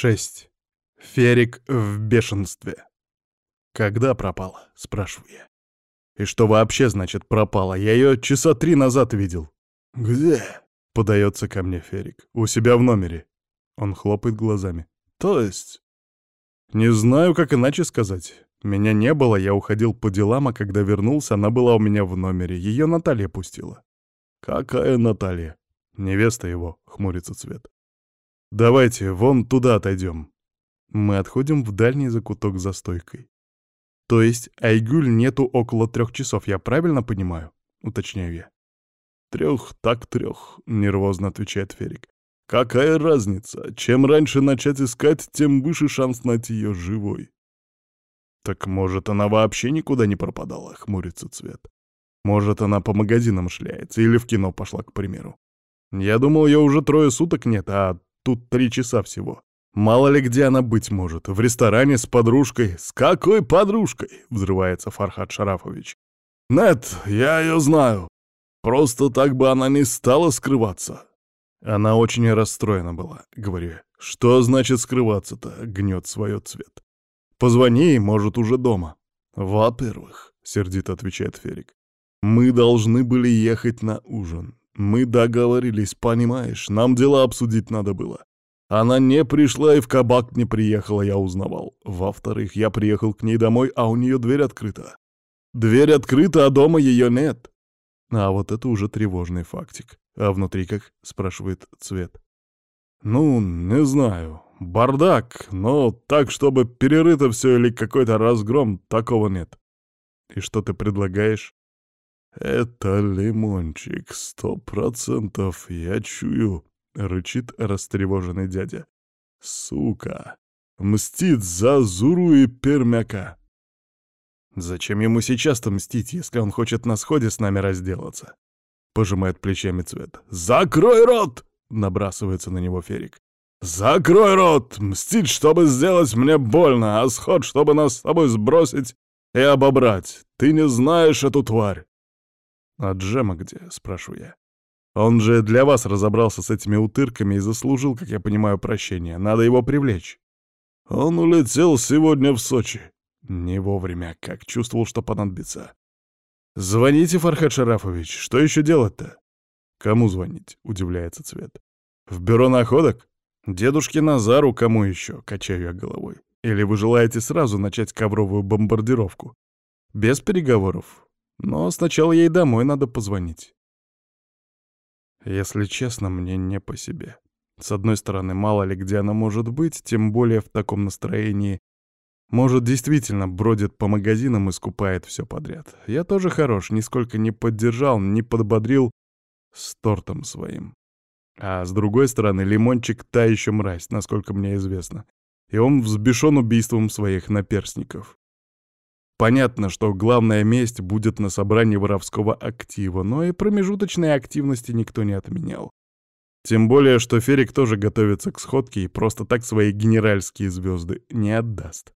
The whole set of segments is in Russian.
6. Ферик в бешенстве. «Когда пропала?» — спрашиваю я. «И что вообще значит пропала? Я ее часа три назад видел». «Где?» — подается ко мне Ферик. «У себя в номере». Он хлопает глазами. «То есть?» «Не знаю, как иначе сказать. Меня не было, я уходил по делам, а когда вернулся, она была у меня в номере. Ее Наталья пустила». «Какая Наталья?» «Невеста его», — хмурится Цвет. «Давайте, вон туда отойдем». Мы отходим в дальний закуток за стойкой. То есть Айгуль нету около трех часов, я правильно понимаю? Уточняю я. Трех так трех, нервозно отвечает Ферик. Какая разница? Чем раньше начать искать, тем выше шанс найти ее живой. Так может, она вообще никуда не пропадала, хмурится Цвет. Может, она по магазинам шляется или в кино пошла, к примеру. Я думал, ее уже трое суток нет, а тут три часа всего. Мало ли где она быть может. В ресторане с подружкой. С какой подружкой? Взрывается Фархад Шарафович. Нет, я ее знаю. Просто так бы она не стала скрываться. Она очень расстроена была, говорю. Что значит скрываться-то? Гнет свое цвет. Позвони, может, уже дома. Во-первых, сердито отвечает Ферик, мы должны были ехать на ужин. Мы договорились, понимаешь, нам дела обсудить надо было. Она не пришла и в кабак не приехала, я узнавал. Во-вторых, я приехал к ней домой, а у нее дверь открыта. Дверь открыта, а дома ее нет. А вот это уже тревожный фактик. А внутри как? спрашивает Цвет. Ну, не знаю. Бардак, но так, чтобы перерыто все или какой-то разгром, такого нет. И что ты предлагаешь? Это лимончик, сто процентов, я чую, рычит растревоженный дядя. Сука, мстит за Зуру и Пермяка. Зачем ему сейчас-то мстить, если он хочет на сходе с нами разделаться? Пожимает плечами цвет. «Закрой рот!» — набрасывается на него Ферик. «Закрой рот! Мстить, чтобы сделать мне больно, а сход, чтобы нас с тобой сбросить и обобрать. Ты не знаешь эту тварь!» «А Джема где?» — спрашиваю я. «Он же для вас разобрался с этими утырками и заслужил, как я понимаю, прощение. Надо его привлечь». «Он улетел сегодня в Сочи». Не вовремя, как чувствовал, что понадобится. «Звоните, Фархад Шарафович. Что еще делать-то?» «Кому звонить?» — удивляется Цвет. «В бюро находок? Дедушке Назару кому еще?» — качаю я головой. «Или вы желаете сразу начать ковровую бомбардировку? Без переговоров? Но сначала ей домой надо позвонить». Если честно, мне не по себе. С одной стороны, мало ли где она может быть, тем более в таком настроении. Может, действительно бродит по магазинам и скупает все подряд. Я тоже хорош, нисколько не поддержал, не подбодрил с тортом своим. А с другой стороны, Лимончик та еще мразь, насколько мне известно. И он взбешен убийством своих наперстников. Понятно, что главная месть будет на собрании воровского актива, но и промежуточные активности никто не отменял. Тем более, что Ферик тоже готовится к сходке и просто так свои генеральские звезды не отдаст.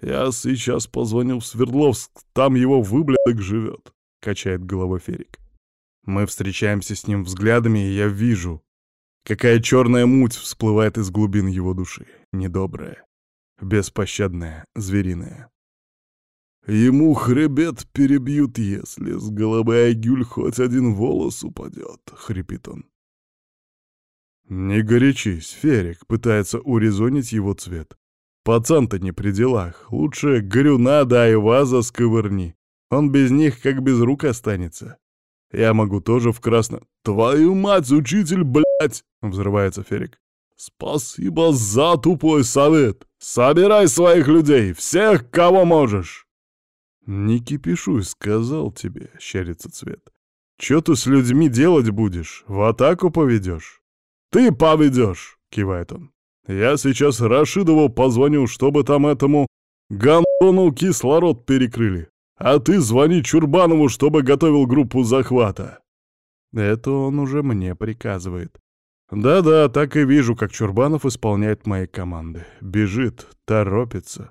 «Я сейчас позвонил в Свердловск, там его выблядок живет», — качает головой Ферик. Мы встречаемся с ним взглядами, и я вижу, какая черная муть всплывает из глубин его души, недобрая, беспощадная, звериная. Ему хребет перебьют, если с головы Айгюль хоть один волос упадет, — хрипит он. Не горячись, Ферик пытается урезонить его цвет. Пацан-то не при делах. Лучше горюна да айваза сковырни. Он без них как без рук останется. Я могу тоже в красно... «Твою мать, учитель, блядь!» — взрывается Ферик. «Спасибо за тупой совет! Собирай своих людей, всех, кого можешь!» «Не кипишуй, сказал тебе», — щерится Цвет. «Чё ты с людьми делать будешь? В атаку поведешь?» «Ты поведешь!» — кивает он. «Я сейчас Рашидову позвоню, чтобы там этому гандону кислород перекрыли. А ты звони Чурбанову, чтобы готовил группу захвата». Это он уже мне приказывает. Да-да, так и вижу, как Чурбанов исполняет мои команды. Бежит, торопится.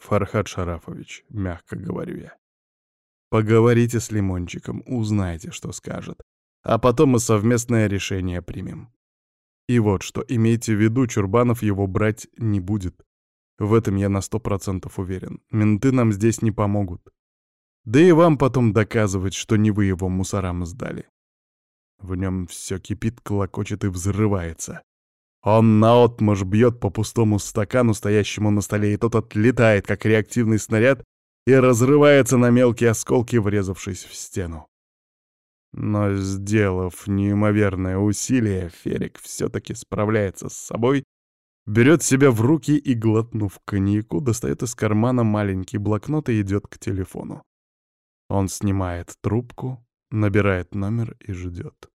Фархад Шарафович, мягко говорю я. Поговорите с Лимончиком, узнайте, что скажет. А потом мы совместное решение примем. И вот что, имейте в виду, Чурбанов его брать не будет. В этом я на сто процентов уверен. Менты нам здесь не помогут. Да и вам потом доказывать, что не вы его мусорам сдали. В нем все кипит, колокочет и взрывается. Он наотмашь бьет по пустому стакану, стоящему на столе, и тот отлетает, как реактивный снаряд, и разрывается на мелкие осколки, врезавшись в стену. Но, сделав неимоверное усилие, Ферик все-таки справляется с собой, берет себя в руки и, глотнув коньяку, достает из кармана маленький блокнот и идет к телефону. Он снимает трубку, набирает номер и ждет.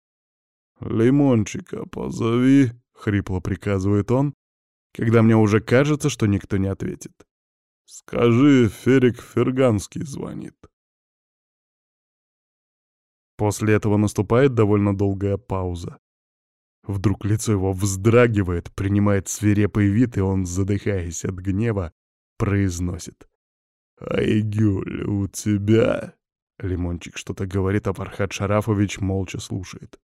«Лимончика позови», — хрипло приказывает он, когда мне уже кажется, что никто не ответит. «Скажи, Ферик Ферганский звонит». После этого наступает довольно долгая пауза. Вдруг лицо его вздрагивает, принимает свирепый вид, и он, задыхаясь от гнева, произносит. «Айгюль, у тебя...» Лимончик что-то говорит, а Фархад Шарафович молча слушает.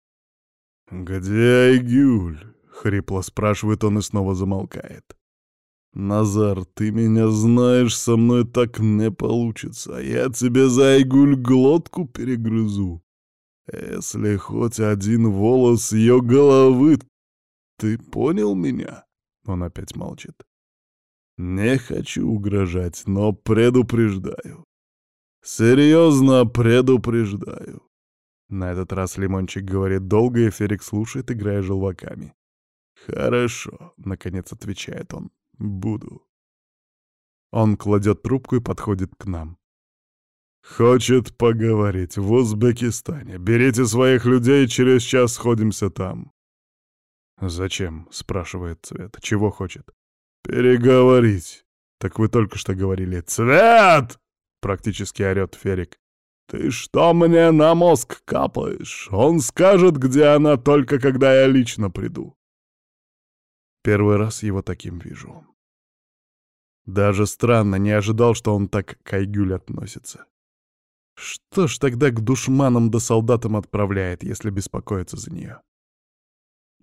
«Где Айгюль?» — хрипло спрашивает он и снова замолкает. «Назар, ты меня знаешь, со мной так не получится. Я тебе за Айгуль глотку перегрызу. Если хоть один волос ее головы... Ты понял меня?» Он опять молчит. «Не хочу угрожать, но предупреждаю. Серьезно предупреждаю». На этот раз Лимончик говорит долго, и Ферик слушает, играя желваками. «Хорошо», — наконец отвечает он. «Буду». Он кладет трубку и подходит к нам. «Хочет поговорить в Узбекистане. Берите своих людей, через час сходимся там». «Зачем?» — спрашивает Цвет. «Чего хочет?» «Переговорить». «Так вы только что говорили». «Цвет!» — практически орёт Ферик. «Ты что мне на мозг капаешь? Он скажет, где она, только когда я лично приду». Первый раз его таким вижу. Даже странно, не ожидал, что он так к Айгюль относится. Что ж тогда к душманам да солдатам отправляет, если беспокоится за нее?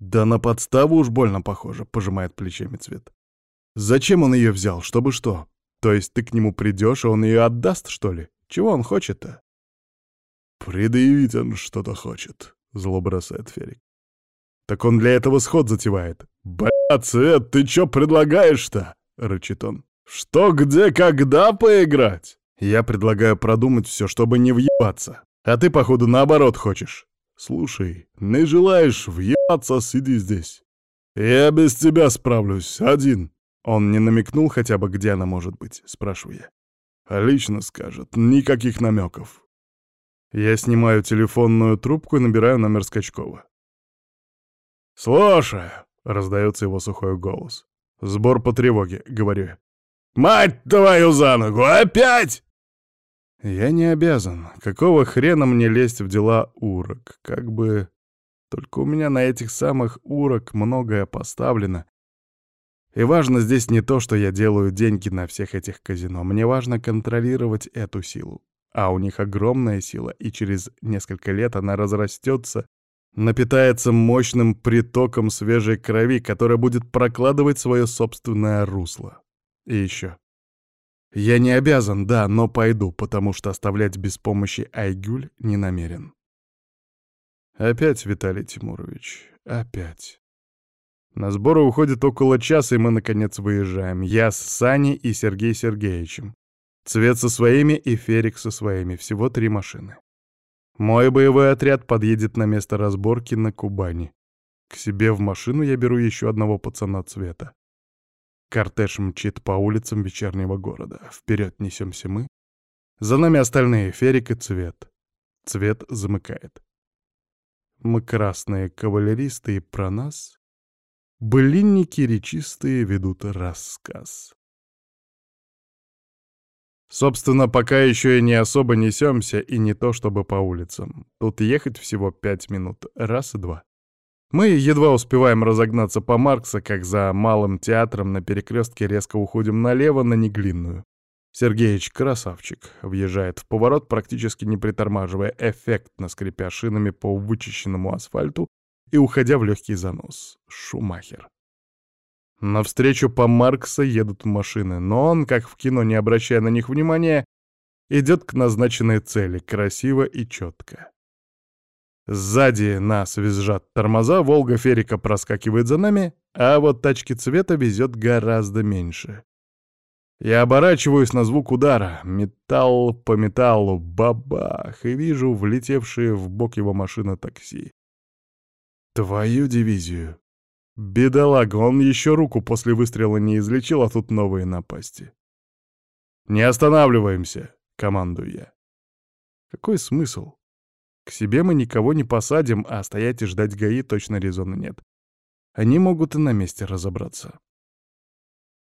Да на подставу уж больно похоже, пожимает плечами цвет. Зачем он ее взял? Чтобы что? То есть ты к нему придешь, и он ее отдаст, что ли? Чего он хочет-то? Предъявить он что-то хочет, зло бросает Ферик. Так он для этого сход затевает. Бля, Цвет, ты чё предлагаешь-то? рычит он. Что, где, когда поиграть? Я предлагаю продумать все, чтобы не въебаться. А ты, походу, наоборот хочешь. Слушай, не желаешь въебаться, сиди здесь. Я без тебя справлюсь, один. Он не намекнул хотя бы, где она может быть, спрашиваю я. А лично скажет, никаких намеков. Я снимаю телефонную трубку и набираю номер Скачкова. «Слушаю», — раздается его сухой голос. «Сбор по тревоге», — говорю. «Мать твою за ногу! Опять!» Я не обязан. Какого хрена мне лезть в дела урок? Как бы... Только у меня на этих самых урок многое поставлено. И важно здесь не то, что я делаю деньги на всех этих казино. Мне важно контролировать эту силу. А у них огромная сила, и через несколько лет она разрастется, напитается мощным притоком свежей крови, которая будет прокладывать свое собственное русло. И еще. Я не обязан, да, но пойду, потому что оставлять без помощи Айгюль не намерен. Опять, Виталий Тимурович, опять. На сборы уходит около часа, и мы, наконец, выезжаем. Я с Саней и Сергеем Сергеевичем. Цвет со своими и Ферик со своими. Всего три машины. Мой боевой отряд подъедет на место разборки на Кубани. К себе в машину я беру еще одного пацана Цвета. Кортеж мчит по улицам вечернего города. Вперед несемся мы. За нами остальные — Ферик и Цвет. Цвет замыкает. Мы красные кавалеристы, и про нас былинники речистые ведут рассказ. Собственно, пока еще и не особо несемся, и не то чтобы по улицам. Тут ехать всего пять минут, раз и два. Мы едва успеваем разогнаться по Маркса, как за малым театром на перекрестке резко уходим налево на Неглинную. Сергеич красавчик, въезжает в поворот, практически не притормаживая, эффектно скрипя шинами по вычищенному асфальту, и уходя в легкий занос. Шумахер. Навстречу по Маркса едут машины, но он, как в кино, не обращая на них внимания, идет к назначенной цели, красиво и четко. Сзади нас визжат тормоза, «Волга» Ферика проскакивает за нами, а вот тачки цвета везет гораздо меньше. Я оборачиваюсь на звук удара. Металл по металлу, бабах, и вижу влетевшие в бок его машина такси. Твою дивизию. Бедолага, он еще руку после выстрела не излечил, а тут новые напасти. «Не останавливаемся!» — командую я. Какой смысл? К себе мы никого не посадим, а стоять и ждать ГАИ точно резона нет. Они могут и на месте разобраться.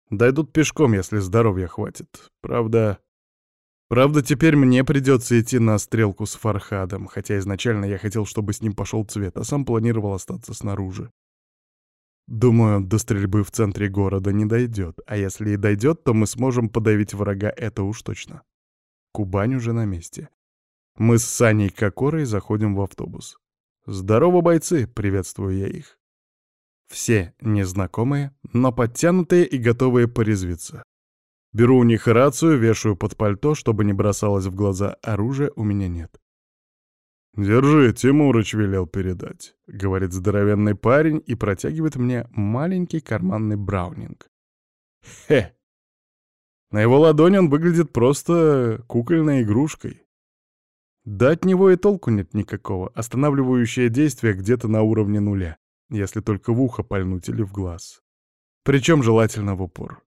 Дойдут пешком, если здоровья хватит. Правда... Правда, теперь мне придется идти на стрелку с Фархадом, хотя изначально я хотел, чтобы с ним пошел цвет, а сам планировал остаться снаружи. Думаю, до стрельбы в центре города не дойдет, а если и дойдет, то мы сможем подавить врага, это уж точно. Кубань уже на месте. Мы с Саней Кокорой заходим в автобус. «Здорово, бойцы!» — приветствую я их. Все незнакомые, но подтянутые и готовые порезвиться. Беру у них рацию, вешаю под пальто, чтобы не бросалось в глаза, оружия у меня нет. «Держи, Тимурыч велел передать», — говорит здоровенный парень и протягивает мне маленький карманный браунинг. Хе! На его ладони он выглядит просто кукольной игрушкой. Да от него и толку нет никакого, останавливающее действие где-то на уровне нуля если только в ухо пальнуть или в глаз. Причем желательно в упор.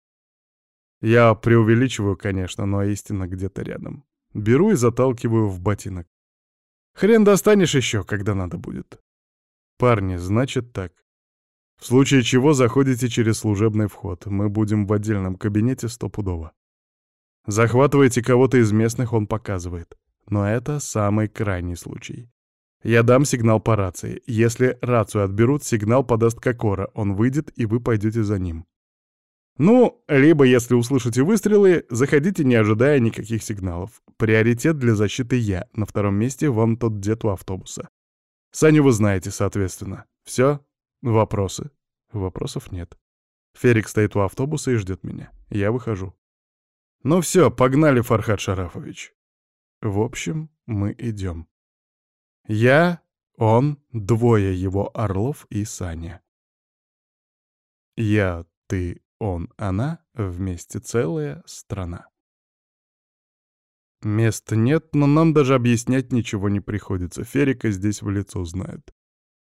Я преувеличиваю, конечно, но истина где-то рядом. Беру и заталкиваю в ботинок. Хрен достанешь еще, когда надо будет. Парни, значит так. В случае чего заходите через служебный вход. Мы будем в отдельном кабинете стопудово. Захватываете кого-то из местных, он показывает. Но это самый крайний случай. Я дам сигнал по рации. Если рацию отберут, сигнал подаст Кокора. Он выйдет, и вы пойдете за ним. Ну, либо, если услышите выстрелы, заходите, не ожидая никаких сигналов. Приоритет для защиты я. На втором месте вон тот дед у автобуса. Саню вы знаете, соответственно. Все? Вопросы? Вопросов нет. Ферик стоит у автобуса и ждет меня. Я выхожу. Ну все, погнали, Фархад Шарафович. В общем, мы идем. Я, он, двое его орлов и Саня. Я, ты, он, она, вместе целая страна. Места нет, но нам даже объяснять ничего не приходится. Ферика здесь в лицо знают.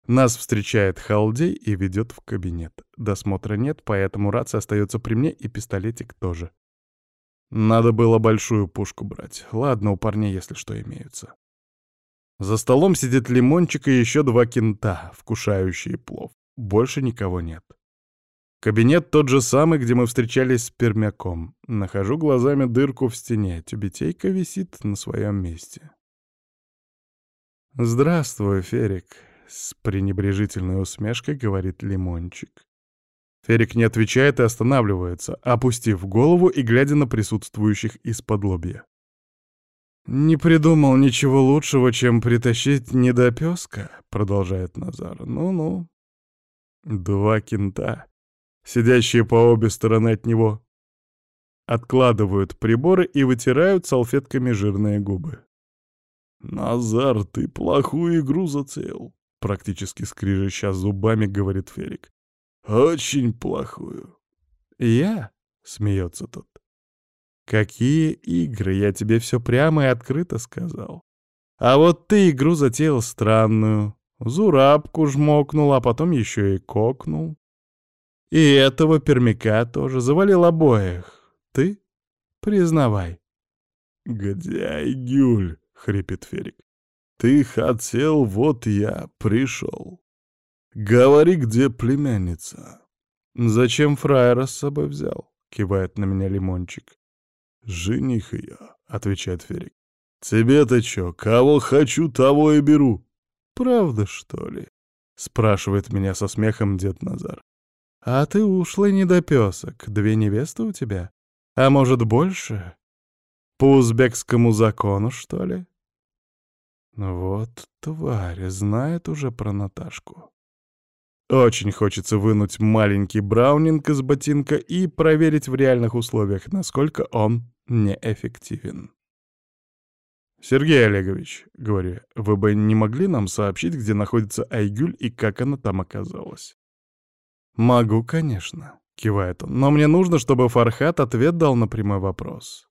Нас встречает Халдей и ведет в кабинет. Досмотра нет, поэтому рация остается при мне и пистолетик тоже. Надо было большую пушку брать. Ладно, у парней если что имеются. За столом сидит лимончик и еще два кента, вкушающие плов. Больше никого нет. Кабинет тот же самый, где мы встречались с пермяком. Нахожу глазами дырку в стене. Тюбетейка висит на своем месте. «Здравствуй, Ферик», — с пренебрежительной усмешкой говорит Лимончик. Ферик не отвечает и останавливается, опустив голову и глядя на присутствующих из-под лобья. «Не придумал ничего лучшего, чем притащить недопёска», — продолжает Назар. «Ну-ну». Два кента, сидящие по обе стороны от него, откладывают приборы и вытирают салфетками жирные губы. «Назар, ты плохую игру зацел», — практически скрижища зубами говорит Ферик. «Очень плохую». «Я?» — смеется тот. Какие игры? Я тебе все прямо и открыто сказал. А вот ты игру затеял странную. Зурабку жмокнул, а потом еще и кокнул. И этого пермяка тоже завалил обоих. Ты? Признавай. «Где Гюль?» — хрипит Ферик. «Ты хотел, вот я пришел. Говори, где племянница?» «Зачем фраера с собой взял?» — кивает на меня Лимончик. «Жених ее», — отвечает Ферик. «Тебе-то чё, кого хочу, того и беру». «Правда, что ли?» — спрашивает меня со смехом дед Назар. «А ты ушлый недопёсок, две невесты у тебя? А может, больше? По узбекскому закону, что ли?» Вот тварь, знает уже про Наташку. Очень хочется вынуть маленький браунинг из ботинка и проверить в реальных условиях, насколько он неэффективен. «Сергей Олегович», — говорю, — «вы бы не могли нам сообщить, где находится Айгюль и как она там оказалась?» «Могу, конечно», — кивает он, — «но мне нужно, чтобы Фархат ответ дал на прямой вопрос».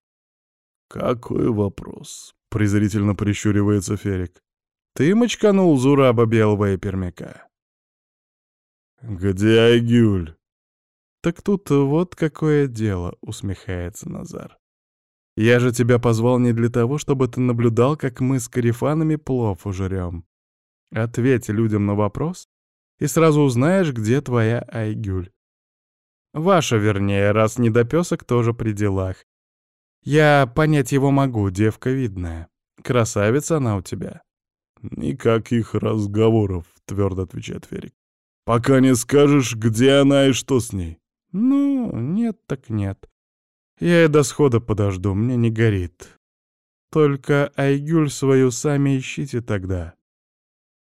«Какой вопрос?» — презрительно прищуривается Ферик. «Ты мочканул Зураба Белого и Пермяка». «Где Айгюль?» «Так тут вот какое дело», — усмехается Назар. «Я же тебя позвал не для того, чтобы ты наблюдал, как мы с карифанами плов ужрем. Ответь людям на вопрос, и сразу узнаешь, где твоя Айгюль. Ваша, вернее, раз недопесок тоже при делах. Я понять его могу, девка видная. Красавица она у тебя». «Никаких разговоров», — твердо отвечает Ферик. «Пока не скажешь, где она и что с ней». «Ну, нет так нет. Я и до схода подожду, мне не горит. Только Айгюль свою сами ищите тогда».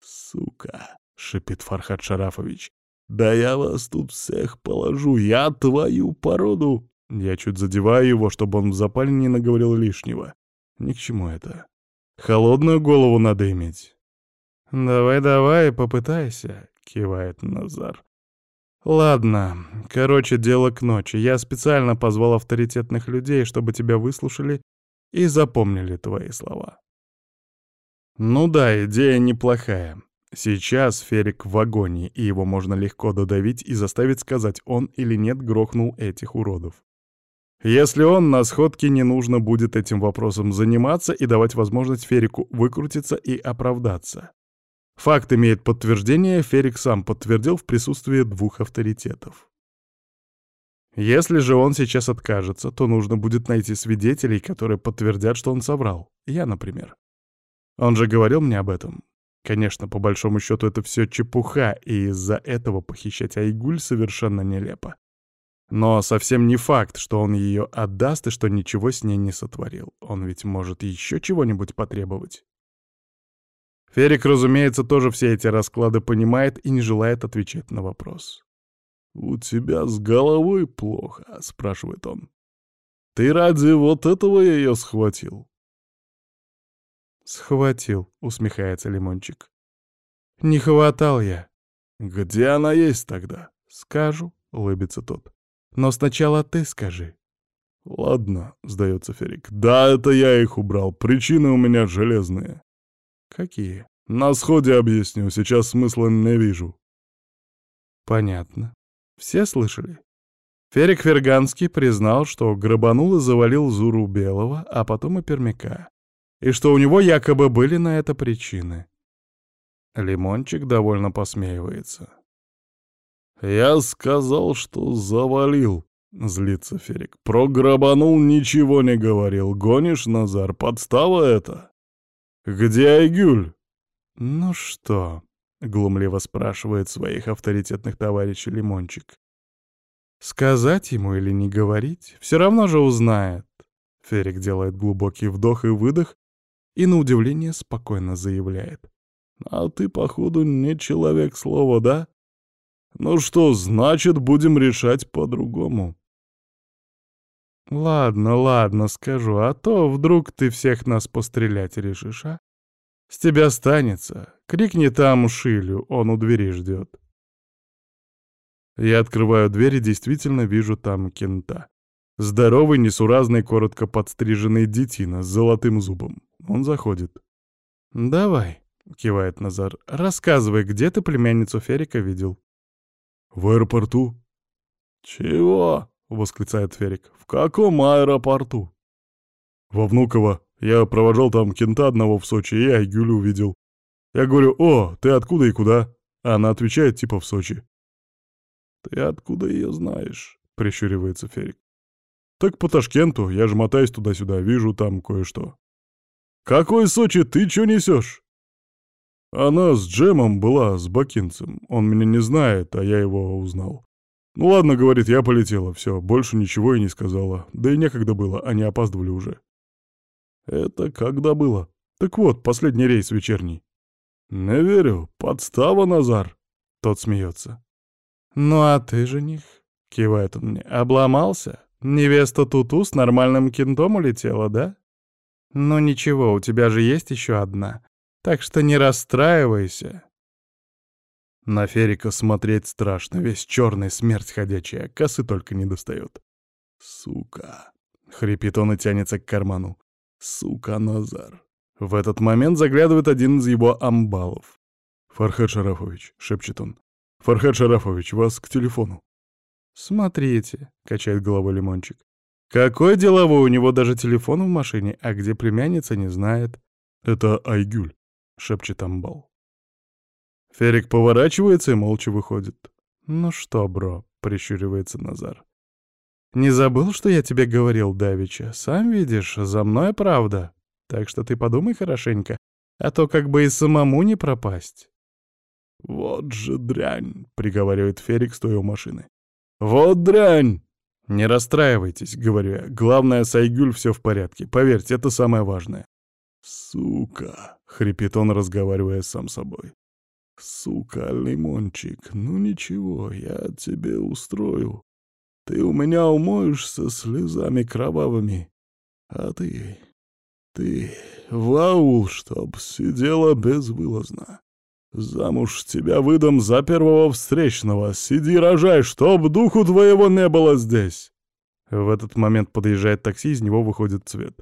«Сука!» — шипит Фархад Шарафович. «Да я вас тут всех положу, я твою породу!» Я чуть задеваю его, чтобы он в запале не наговорил лишнего. Ни к чему это. Холодную голову надо иметь. «Давай-давай, попытайся», — кивает Назар. «Ладно, короче, дело к ночи. Я специально позвал авторитетных людей, чтобы тебя выслушали и запомнили твои слова». Ну да, идея неплохая. Сейчас Ферик в агонии, и его можно легко додавить и заставить сказать, он или нет грохнул этих уродов. Если он, на сходке не нужно будет этим вопросом заниматься и давать возможность Ферику выкрутиться и оправдаться. Факт имеет подтверждение, Ферик сам подтвердил в присутствии двух авторитетов. Если же он сейчас откажется, то нужно будет найти свидетелей, которые подтвердят, что он соврал. Я, например. Он же говорил мне об этом. Конечно, по большому счету это все чепуха, и из-за этого похищать Айгуль совершенно нелепо. Но совсем не факт, что он ее отдаст и что ничего с ней не сотворил. Он ведь может еще чего-нибудь потребовать. Ферик, разумеется, тоже все эти расклады понимает и не желает отвечать на вопрос. «У тебя с головой плохо?» — спрашивает он. «Ты ради вот этого ее схватил?» «Схватил», — усмехается Лимончик. «Не хватал я». «Где она есть тогда?» «Скажу», — улыбится тот. «Но сначала ты скажи». «Ладно», — сдается Ферик. «Да, это я их убрал. Причины у меня железные». «Какие?» «На сходе объясню, сейчас смысла не вижу». «Понятно. Все слышали?» Ферик Ферганский признал, что грабанул и завалил Зуру Белого, а потом и Пермяка, и что у него якобы были на это причины. Лимончик довольно посмеивается. «Я сказал, что завалил», — злится Ферик. «Про грабанул ничего не говорил. Гонишь, Назар, подстава это?» «Где Айгюль?» «Ну что?» — глумливо спрашивает своих авторитетных товарищей Лимончик. «Сказать ему или не говорить? Все равно же узнает». Ферик делает глубокий вдох и выдох и, на удивление, спокойно заявляет. «А ты, походу, не человек слова, да? Ну что, значит, будем решать по-другому». «Ладно, ладно, скажу, а то вдруг ты всех нас пострелять решишь, а? С тебя станется. Крикни там Шилю, он у двери ждет». Я открываю дверь и действительно вижу там кента. Здоровый, несуразный, коротко подстриженный детина с золотым зубом. Он заходит. «Давай», — кивает Назар, — «рассказывай, где ты племянницу Ферика видел?» «В аэропорту». «Чего?» — восклицает Ферик. «В каком аэропорту?» «Во Внуково. Я провожал там кента одного в Сочи и Айгюлю увидел. Я говорю, о, ты откуда и куда?» Она отвечает, типа в Сочи. «Ты откуда ее знаешь?» — прищуривается Ферик. «Так по Ташкенту. Я же мотаюсь туда-сюда, вижу там кое-что». «Какой Сочи? Ты чё несешь?» Она с Джемом была, с бакинцем. Он меня не знает, а я его узнал. «Ну ладно, — говорит, — я полетела, все, больше ничего и не сказала. Да и некогда было, они опаздывали уже». «Это когда было?» «Так вот, последний рейс вечерний». «Не верю, подстава, Назар!» Тот смеется. «Ну а ты, жених?» — кивает он мне. «Обломался? Невеста Туту с нормальным кентом улетела, да? Ну ничего, у тебя же есть еще одна, так что не расстраивайся». На Ферика смотреть страшно, весь черный смерть ходячая, косы только не достает. «Сука!» — хрипит он и тянется к карману. «Сука, Назар!» В этот момент заглядывает один из его амбалов. «Фархад Шарафович», — шепчет он. «Фархад Шарафович, вас к телефону». «Смотрите», — качает головой Лимончик. «Какой деловой, у него даже телефон в машине, а где племянница, не знает». «Это Айгюль», — шепчет амбал. Ферик поворачивается и молча выходит. «Ну что, бро?» — прищуривается Назар. «Не забыл, что я тебе говорил, Давича? Сам видишь, за мной правда. Так что ты подумай хорошенько, а то как бы и самому не пропасть». «Вот же дрянь!» — приговаривает Ферик, стоя у машины. «Вот дрянь!» «Не расстраивайтесь», — говорю я. «Главное, с Айгюль все в порядке. Поверьте, это самое важное». «Сука!» — хрипит он, разговаривая сам собой. «Сука, лимончик, ну ничего, я тебе устрою. Ты у меня умоешься слезами кровавыми, а ты... ты в аул, чтоб сидела безвылазно. Замуж тебя выдам за первого встречного. Сиди, рожай, чтоб духу твоего не было здесь!» В этот момент подъезжает такси, из него выходит цвет.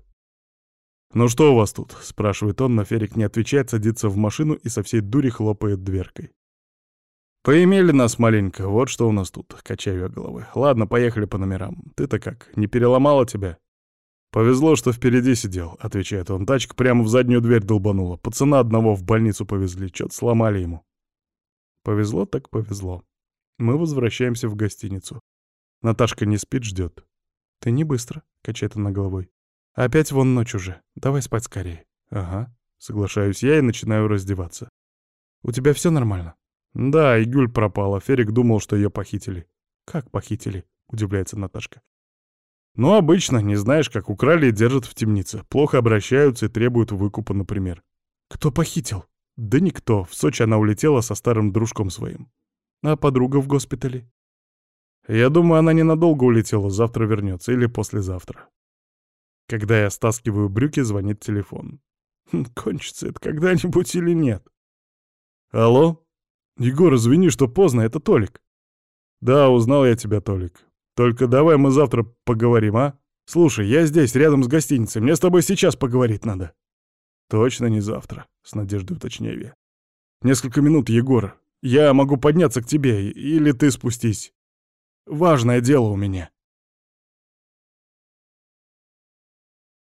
«Ну что у вас тут?» — спрашивает он, но Ферик не отвечает, садится в машину и со всей дури хлопает дверкой. «Поимели нас маленько, вот что у нас тут», — качаю я головой. «Ладно, поехали по номерам. Ты-то как, не переломала тебя?» «Повезло, что впереди сидел», — отвечает он. Тачка прямо в заднюю дверь долбанула. Пацана одного в больницу повезли, что-то сломали ему. Повезло так повезло. Мы возвращаемся в гостиницу. Наташка не спит, ждет. «Ты не быстро», — качает она головой. Опять вон ночь уже. Давай спать скорее. Ага. Соглашаюсь я и начинаю раздеваться. У тебя все нормально? Да, и Гюль пропала. Ферик думал, что ее похитили. Как похитили? Удивляется Наташка. Ну, обычно, не знаешь, как украли и держат в темнице. Плохо обращаются и требуют выкупа, например. Кто похитил? Да никто. В Сочи она улетела со старым дружком своим. А подруга в госпитале? Я думаю, она ненадолго улетела, завтра вернется или послезавтра. Когда я стаскиваю брюки, звонит телефон. Хм, кончится это когда-нибудь или нет? Алло? Егор, извини, что поздно, это Толик. Да, узнал я тебя, Толик. Только давай мы завтра поговорим, а? Слушай, я здесь, рядом с гостиницей, мне с тобой сейчас поговорить надо. Точно не завтра, с надеждой уточняю я. Несколько минут, Егор. Я могу подняться к тебе, или ты спустись. Важное дело у меня.